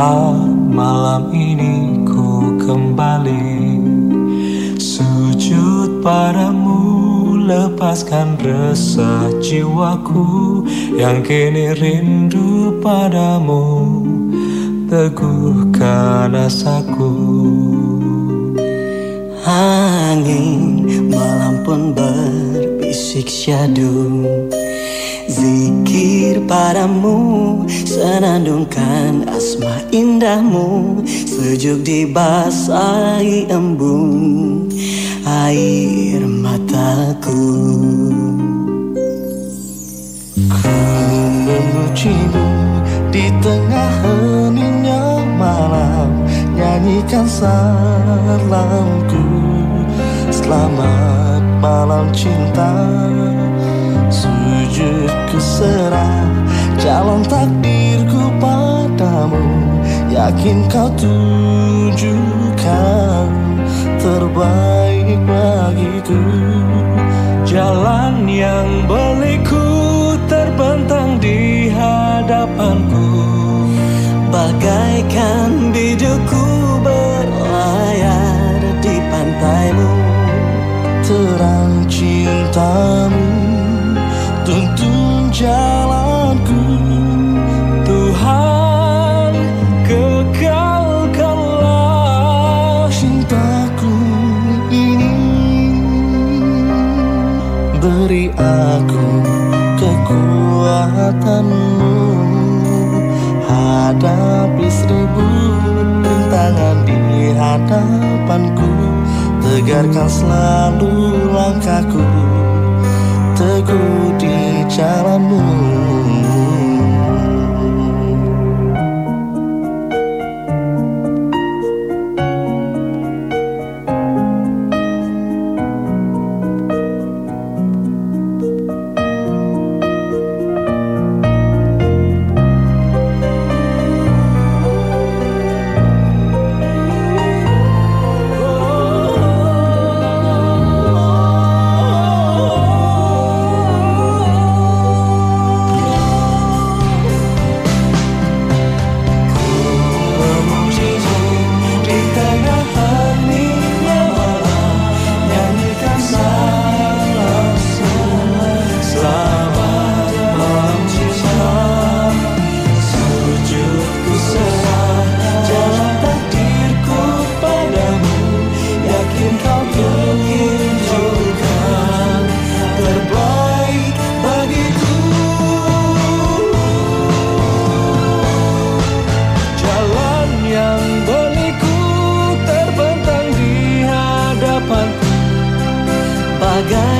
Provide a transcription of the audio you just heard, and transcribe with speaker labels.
Speaker 1: Malam ini ku kembali. Sujud padamu lepaskan resah jiwaku Yang kini rindu padamu. Teguhkan asaku.
Speaker 2: Angin malam pun berbisik syadu. Zikir padamu Senandungkan asma indahmu. Sejuk dibasahi embun Air mataku.
Speaker 1: Ku memujimu di tengah heningnya malam Nyanyikan salamku Selamat malam cinta. Sujud keserah. Jalan takdirku padamu. Yakin kau tunjukkan Terbaik bagiku. Jalan yang beliku terbentang di hadapanku.
Speaker 2: Bagaikan bidukku berlayar
Speaker 1: tuntun jalanku Tuhan kekalkanlah cintaku ini. Beri aku kekuatanmu Hadapi seribu rintangan di hadapanku. Tegarkan selalu langkahku teguh di jalanmu
Speaker 2: Bagaikan